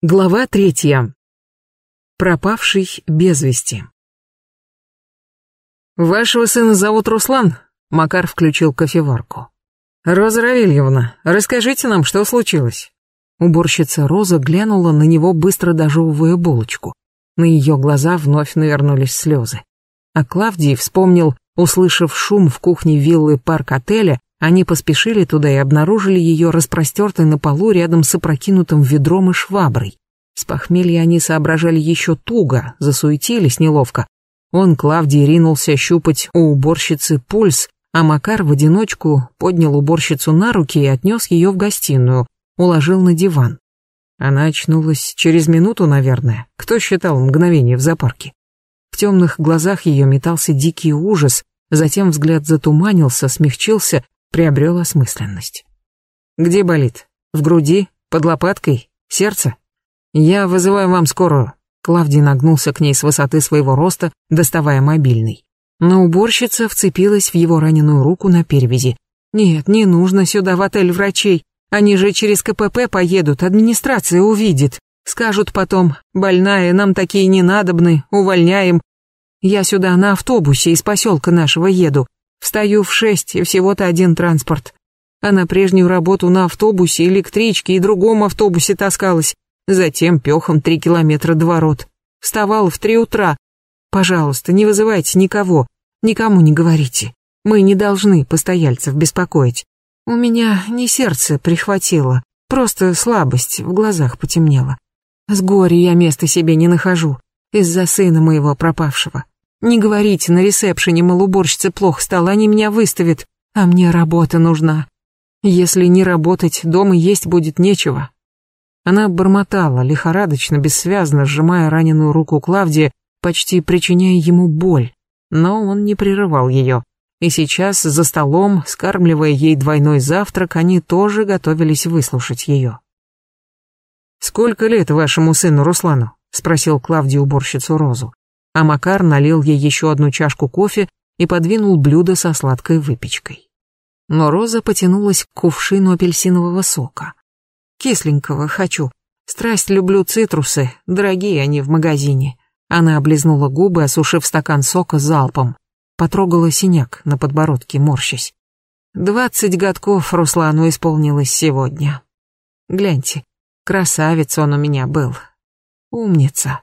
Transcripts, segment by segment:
Глава третья. Пропавший без вести. «Вашего сына зовут Руслан?» Макар включил кофеварку. «Роза Равильевна, расскажите нам, что случилось?» Уборщица Роза глянула на него, быстро дожевывая булочку. На ее глаза вновь навернулись слезы. А Клавдий вспомнил, услышав шум в кухне виллы парк-отеля, они поспешили туда и обнаружили ее распростертой на полу рядом с опрокинутым ведром и шваброй. С похмелья они соображали еще туго, засуетились неловко. Он, Клавдий, ринулся щупать у уборщицы пульс, а Макар в одиночку поднял уборщицу на руки и отнес ее в гостиную, уложил на диван. Она очнулась через минуту, наверное. Кто считал мгновение в зоопарке? В темных глазах ее метался дикий ужас, затем взгляд затуманился, смягчился, приобрел осмысленность. «Где болит? В груди? Под лопаткой? Сердце?» «Я вызываю вам скорую». Клавдий нагнулся к ней с высоты своего роста, доставая мобильный. Но уборщица вцепилась в его раненую руку на перевязи. «Нет, не нужно сюда в отель врачей. Они же через КПП поедут, администрация увидит. Скажут потом, больная, нам такие не надобны, увольняем. Я сюда на автобусе из поселка нашего еду. Встаю в шесть, и всего-то один транспорт. А на прежнюю работу на автобусе, электричке и другом автобусе таскалась. Затем пехом три километра до ворот. Вставала в три утра. Пожалуйста, не вызывайте никого. Никому не говорите. Мы не должны постояльцев беспокоить. У меня не сердце прихватило, просто слабость в глазах потемнела. С горя я места себе не нахожу из-за сына моего пропавшего. Не говорите на ресепшене, мол, уборщице плохо стало, они меня выставят, а мне работа нужна. Если не работать, дома есть будет нечего. Она бормотала, лихорадочно, бессвязно, сжимая раненую руку Клавдия, почти причиняя ему боль. Но он не прерывал ее. И сейчас за столом, скармливая ей двойной завтрак, они тоже готовились выслушать ее. «Сколько лет вашему сыну Руслану?» — спросил Клавдий уборщицу Розу а Макар налил ей еще одну чашку кофе и подвинул блюдо со сладкой выпечкой. Но Роза потянулась к кувшину апельсинового сока. «Кисленького хочу. Страсть люблю цитрусы, дорогие они в магазине». Она облизнула губы, осушив стакан сока залпом. Потрогала синяк на подбородке, морщась. «Двадцать годков Руслану исполнилось сегодня. Гляньте, красавец он у меня был. Умница».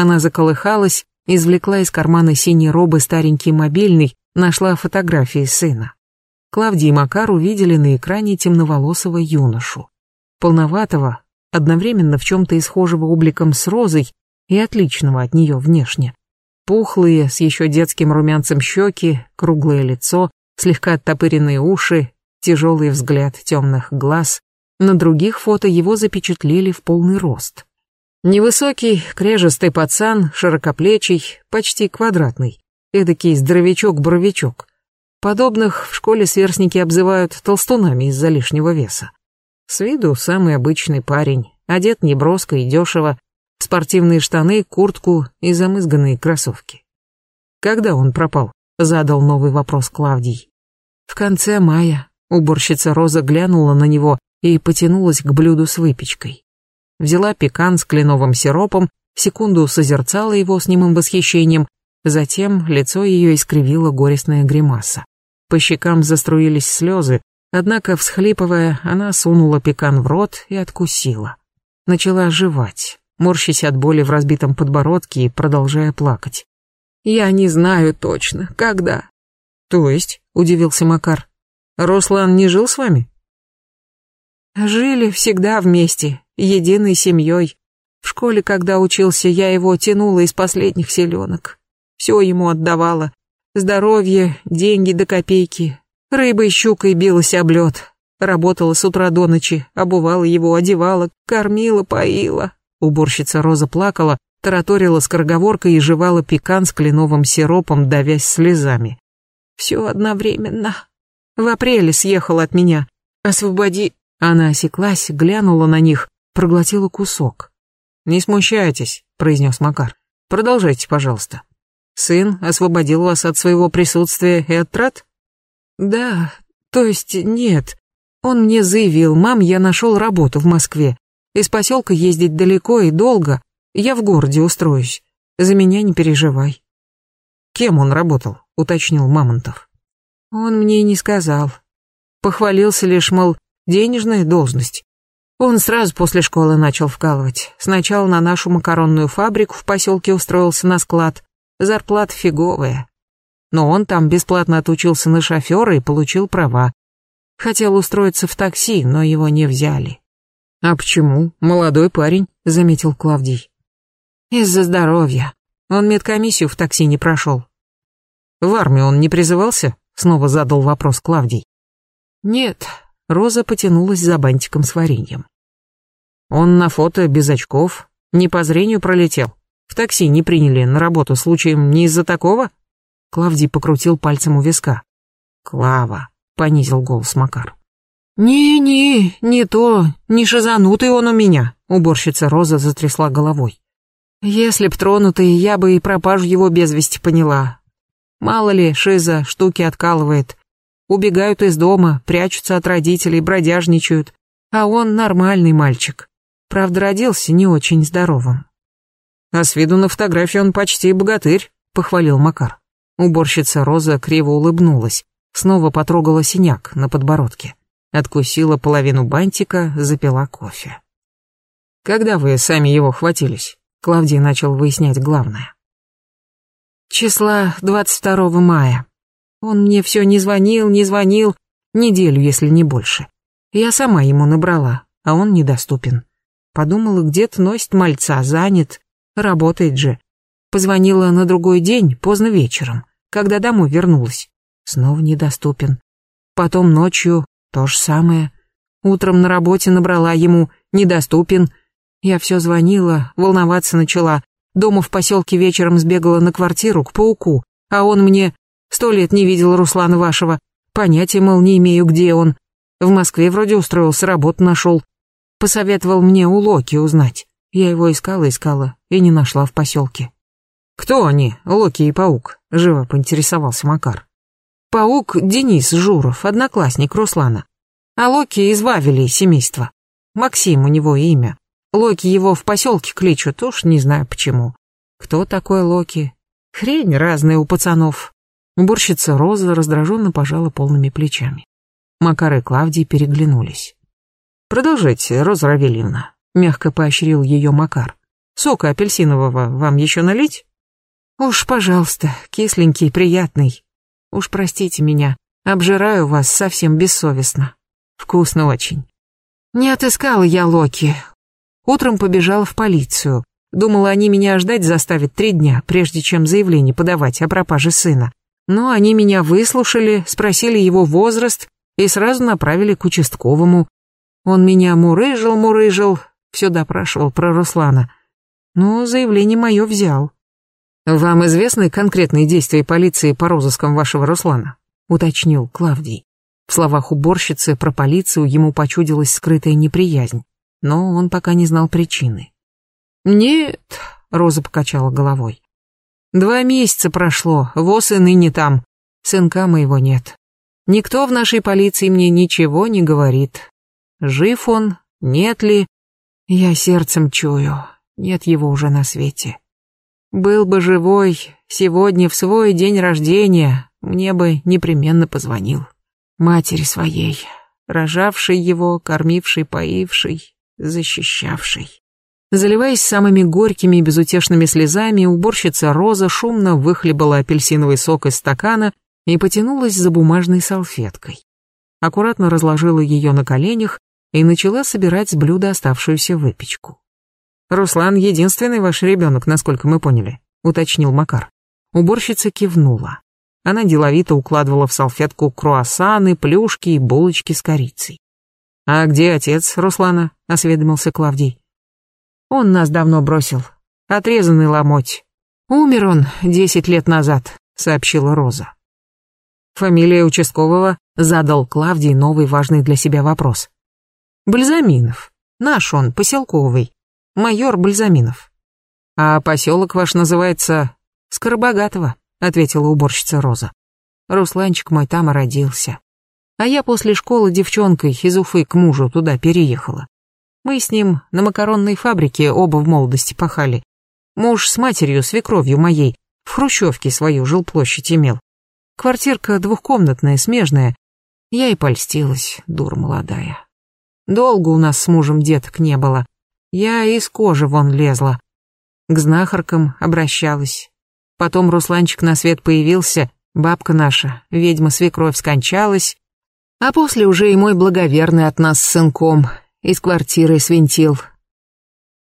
Она заколыхалась, извлекла из кармана синей робы старенький мобильный, нашла фотографии сына. Клавдий и Макар увидели на экране темноволосого юношу. Полноватого, одновременно в чем-то исхожего обликом с розой и отличного от нее внешне. Пухлые, с еще детским румянцем щеки, круглое лицо, слегка оттопыренные уши, тяжелый взгляд темных глаз. На других фото его запечатлели в полный рост. Невысокий, крежестый пацан, широкоплечий, почти квадратный. Эдакий здоровячок-боровичок. Подобных в школе сверстники обзывают толстунами из-за лишнего веса. С виду самый обычный парень, одет неброско и дешево, спортивные штаны, куртку и замызганные кроссовки. Когда он пропал? Задал новый вопрос Клавдий. В конце мая уборщица Роза глянула на него и потянулась к блюду с выпечкой взяла пекан с кленовым сиропом, секунду созерцала его с немым восхищением, затем лицо ее искривило горестная гримаса. По щекам заструились слезы, однако, всхлипывая, она сунула пекан в рот и откусила. Начала жевать, морщась от боли в разбитом подбородке и продолжая плакать. «Я не знаю точно, когда». «То есть?» — удивился Макар. «Руслан не жил с вами?» «Жили всегда вместе, единой семьей. В школе, когда учился, я его тянула из последних селенок. Все ему отдавала. Здоровье, деньги до копейки. Рыбой, щукой билась об лед. Работала с утра до ночи, обувала его, одевала, кормила, поила. Уборщица Роза плакала, тараторила скороговоркой и жевала пекан с кленовым сиропом, давясь слезами. Все одновременно. В апреле съехал от меня. Освободи... Она осеклась, глянула на них, проглотила кусок. «Не смущайтесь», — произнес Макар. «Продолжайте, пожалуйста. Сын освободил вас от своего присутствия и от трат?» «Да, то есть нет. Он мне заявил, мам, я нашел работу в Москве. Из поселка ездить далеко и долго. Я в городе устроюсь. За меня не переживай. Кем он работал? Уточнил Мамонтов. Он мне не сказал. Похвалился лишь, мол, денежная должность. Он сразу после школы начал вкалывать. Сначала на нашу макаронную фабрику в поселке устроился на склад. Зарплата фиговая. Но он там бесплатно отучился на шофера и получил права. Хотел устроиться в такси, но его не взяли. «А почему? Молодой парень», — заметил Клавдий. «Из-за здоровья. Он медкомиссию в такси не прошел». «В армию он не призывался?» — снова задал вопрос Клавдий. «Нет, Роза потянулась за бантиком с вареньем. Он на фото без очков, не по зрению пролетел. В такси не приняли на работу случаем не из-за такого? Клавдий покрутил пальцем у виска. Клава, понизил голос Макар. «Не-не, не то, не шизанутый он у меня», — уборщица Роза затрясла головой. «Если б тронутый, я бы и пропажу его без вести поняла. Мало ли, шиза штуки откалывает, убегают из дома, прячутся от родителей, бродяжничают. А он нормальный мальчик. Правда, родился не очень здоровым. А с виду на фотографии он почти богатырь, похвалил Макар. Уборщица Роза криво улыбнулась, снова потрогала синяк на подбородке, откусила половину бантика, запила кофе. Когда вы сами его хватились? Клавдий начал выяснять главное. Числа 22 мая. Он мне все не звонил, не звонил, неделю, если не больше. Я сама ему набрала, а он недоступен. Подумала, где-то носит мальца, занят, работает же. Позвонила на другой день, поздно вечером, когда домой вернулась. Снова недоступен. Потом ночью то же самое. Утром на работе набрала ему, недоступен. Я все звонила, волноваться начала. Дома в поселке вечером сбегала на квартиру к пауку, а он мне Сто лет не видел Руслана вашего. Понятия, мол, не имею, где он. В Москве вроде устроился, работу нашел. Посоветовал мне у Локи узнать. Я его искала-искала и не нашла в поселке. «Кто они, Локи и Паук?» — живо поинтересовался Макар. «Паук Денис Журов, одноклассник Руслана. А Локи из Вавели семейства. Максим у него имя. Локи его в поселке кличут, уж не знаю почему. Кто такой Локи? Хрень разная у пацанов. Уборщица Роза раздраженно пожала полными плечами. Макар и Клавдий переглянулись. «Продолжайте, Роза Равильевна», — мягко поощрил ее Макар. «Сока апельсинового вам еще налить?» «Уж, пожалуйста, кисленький, приятный. Уж простите меня, обжираю вас совсем бессовестно. Вкусно очень. Не отыскала я Локи. Утром побежала в полицию. Думала, они меня ждать заставят три дня, прежде чем заявление подавать о пропаже сына. Но они меня выслушали, спросили его возраст и сразу направили к участковому. Он меня мурыжил-мурыжил, все допрашивал про Руслана. Но заявление мое взял. «Вам известны конкретные действия полиции по розыскам вашего Руслана?» — уточнил Клавдий. В словах уборщицы про полицию ему почудилась скрытая неприязнь, но он пока не знал причины. «Нет», — Роза покачала головой. Два месяца прошло, воз и ныне там. Сынка моего нет. Никто в нашей полиции мне ничего не говорит. Жив он, нет ли? Я сердцем чую, нет его уже на свете. Был бы живой, сегодня в свой день рождения мне бы непременно позвонил. Матери своей, рожавшей его, кормившей, поившей, защищавшей. Заливаясь самыми горькими и безутешными слезами, уборщица Роза шумно выхлебала апельсиновый сок из стакана и потянулась за бумажной салфеткой. Аккуратно разложила ее на коленях и начала собирать с блюда оставшуюся выпечку. «Руслан единственный ваш ребенок, насколько мы поняли», — уточнил Макар. Уборщица кивнула. Она деловито укладывала в салфетку круассаны, плюшки и булочки с корицей. «А где отец Руслана?» — осведомился Клавдий. Он нас давно бросил. Отрезанный ломоть. Умер он десять лет назад, сообщила Роза. Фамилия участкового задал Клавдий новый важный для себя вопрос. Бальзаминов. Наш он, поселковый. Майор Бальзаминов. А поселок ваш называется Скоробогатого, ответила уборщица Роза. Русланчик мой там родился. А я после школы девчонкой из Уфы к мужу туда переехала. Мы с ним на макаронной фабрике оба в молодости пахали. Муж с матерью, свекровью моей, в хрущевке свою жилплощадь имел. Квартирка двухкомнатная, смежная. Я и польстилась, дура молодая. Долго у нас с мужем деток не было. Я из кожи вон лезла. К знахаркам обращалась. Потом Русланчик на свет появился, бабка наша, ведьма-свекровь скончалась, а после уже и мой благоверный от нас с сынком из квартиры свинтил.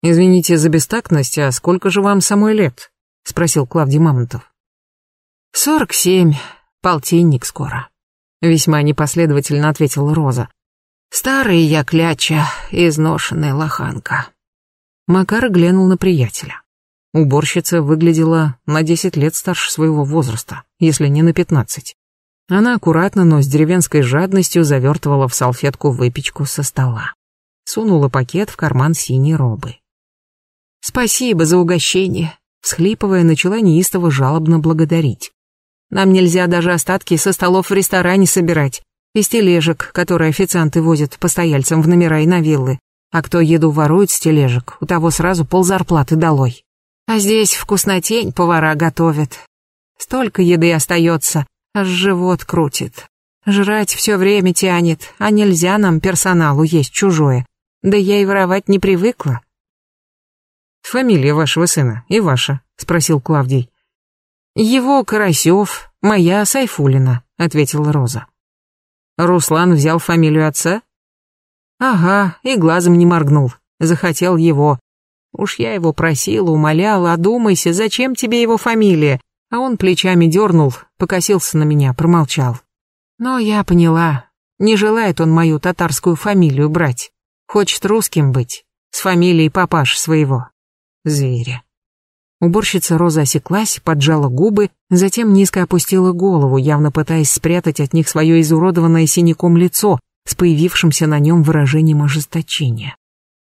«Извините за бестактность, а сколько же вам самой лет?» — спросил Клавдий Мамонтов. «Сорок семь, полтинник скоро», — весьма непоследовательно ответила Роза. «Старая я кляча, изношенная лоханка». Макар глянул на приятеля. Уборщица выглядела на десять лет старше своего возраста, если не на пятнадцать. Она аккуратно, но с деревенской жадностью завертывала в салфетку выпечку со стола. Сунула пакет в карман синей робы. «Спасибо за угощение», — всхлипывая, начала неистово жалобно благодарить. «Нам нельзя даже остатки со столов в ресторане собирать, из тележек, которые официанты возят постояльцам в номера и на виллы. А кто еду ворует с тележек, у того сразу ползарплаты долой. А здесь вкуснотень повара готовят. Столько еды остается, аж живот крутит. Жрать все время тянет, а нельзя нам персоналу есть чужое. Да я и воровать не привыкла. «Фамилия вашего сына и ваша?» — спросил Клавдий. «Его Карасев, моя Сайфулина», — ответила Роза. «Руслан взял фамилию отца?» «Ага, и глазом не моргнул. Захотел его. Уж я его просила, умоляла, одумайся, зачем тебе его фамилия? А он плечами дернул, покосился на меня, промолчал. Но я поняла, не желает он мою татарскую фамилию брать. Хочет русским быть, с фамилией папаш своего. Зверя. Уборщица Роза осеклась, поджала губы, затем низко опустила голову, явно пытаясь спрятать от них свое изуродованное синяком лицо с появившимся на нем выражением ожесточения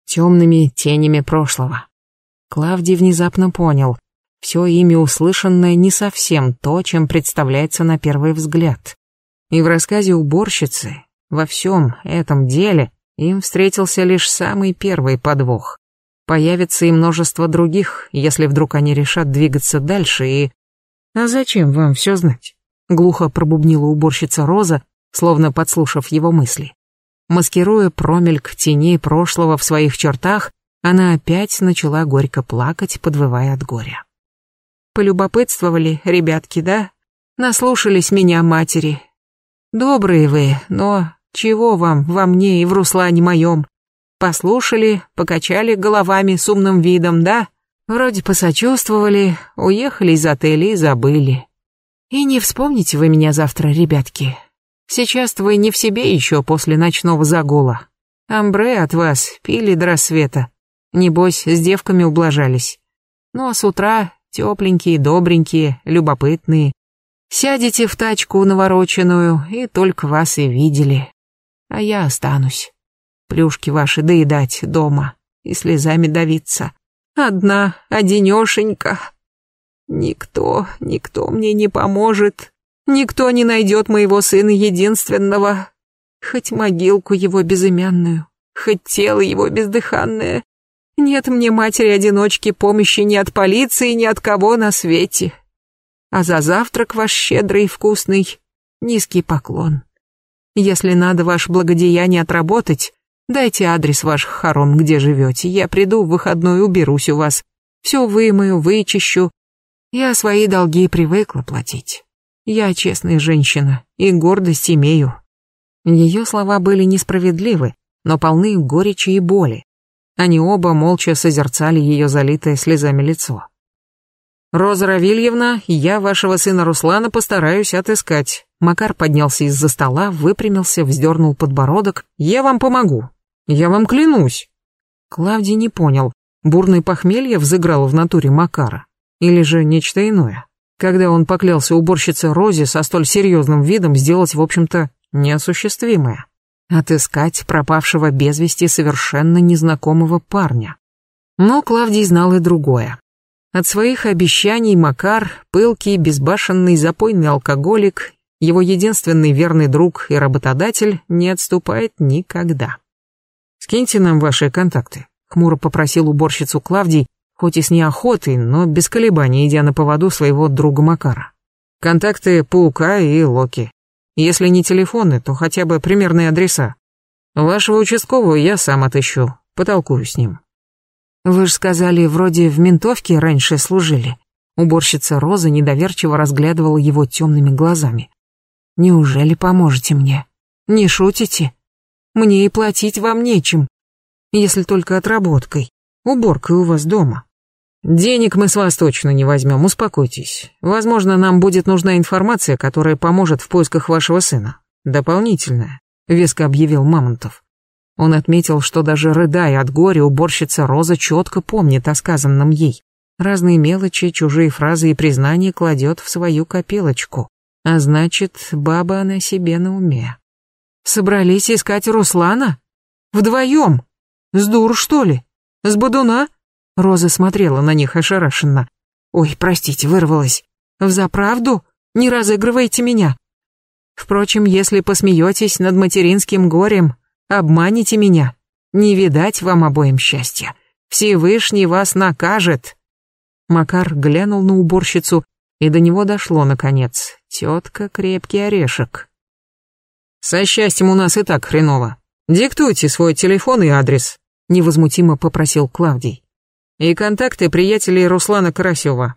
темными тенями прошлого. Клавдий внезапно понял, все ими услышанное не совсем то, чем представляется на первый взгляд. И в рассказе уборщицы, во всем этом деле, им встретился лишь самый первый подвох. Появится и множество других, если вдруг они решат двигаться дальше и... «А зачем вам все знать?» — глухо пробубнила уборщица Роза, словно подслушав его мысли. Маскируя промельк теней прошлого в своих чертах, она опять начала горько плакать, подвывая от горя. Полюбопытствовали, ребятки, да? Наслушались меня, матери. Добрые вы, но чего вам во мне и в Руслане моем? Послушали, покачали головами с умным видом, да? Вроде посочувствовали, уехали из отеля и забыли. И не вспомните вы меня завтра, ребятки, Сейчас вы не в себе еще после ночного загула. Амбре от вас пили до рассвета. Небось, с девками ублажались. Ну а с утра тепленькие, добренькие, любопытные. Сядете в тачку навороченную, и только вас и видели. А я останусь. Плюшки ваши доедать дома и слезами давиться. Одна, одинешенька. Никто, никто мне не поможет, Никто не найдет моего сына единственного, хоть могилку его безымянную, хоть тело его бездыханное. Нет мне матери-одиночки помощи ни от полиции, ни от кого на свете. А за завтрак ваш щедрый и вкусный низкий поклон. Если надо ваше благодеяние отработать, дайте адрес ваших хорон, где живете. Я приду в выходной, уберусь у вас. Все вымою, вычищу. Я свои долги привыкла платить. Я честная женщина и гордость имею. Ее слова были несправедливы, но полны горечи и боли. Они оба молча созерцали ее залитое слезами лицо. «Роза Равильевна, я вашего сына Руслана постараюсь отыскать». Макар поднялся из-за стола, выпрямился, вздернул подбородок. «Я вам помогу. Я вам клянусь». Клавдий не понял, бурное похмелье взыграло в натуре Макара. Или же нечто иное когда он поклялся уборщице Розе со столь серьезным видом сделать, в общем-то, неосуществимое. Отыскать пропавшего без вести совершенно незнакомого парня. Но Клавдий знал и другое. От своих обещаний Макар, пылкий, безбашенный, запойный алкоголик, его единственный верный друг и работодатель, не отступает никогда. Скиньте нам ваши контакты, хмуро попросил уборщицу Клавдий, хоть и с неохотой, но без колебаний, идя на поводу своего друга Макара. Контакты Паука и Локи. Если не телефоны, то хотя бы примерные адреса. Вашего участкового я сам отыщу, потолкую с ним. Вы же сказали, вроде в ментовке раньше служили. Уборщица Роза недоверчиво разглядывала его темными глазами. Неужели поможете мне? Не шутите? Мне и платить вам нечем, если только отработкой, уборкой у вас дома. Денег мы с вас точно не возьмем, успокойтесь. Возможно, нам будет нужна информация, которая поможет в поисках вашего сына. Дополнительная, веско объявил Мамонтов. Он отметил, что даже рыдая от горя, уборщица Роза четко помнит о сказанном ей. Разные мелочи, чужие фразы и признания кладет в свою копилочку. А значит, баба она себе на уме. Собрались искать Руслана? Вдвоем? С дур, что ли? С бодуна? Роза смотрела на них ошарашенно. Ой, простите, вырвалась. Взаправду? Не разыгрывайте меня. Впрочем, если посмеетесь над материнским горем, обманете меня. Не видать вам обоим счастья. Всевышний вас накажет. Макар глянул на уборщицу, и до него дошло наконец. Тетка крепкий орешек. «Со счастьем у нас и так хреново. Диктуйте свой телефон и адрес», — невозмутимо попросил Клавдий. «И контакты приятелей Руслана Карасева.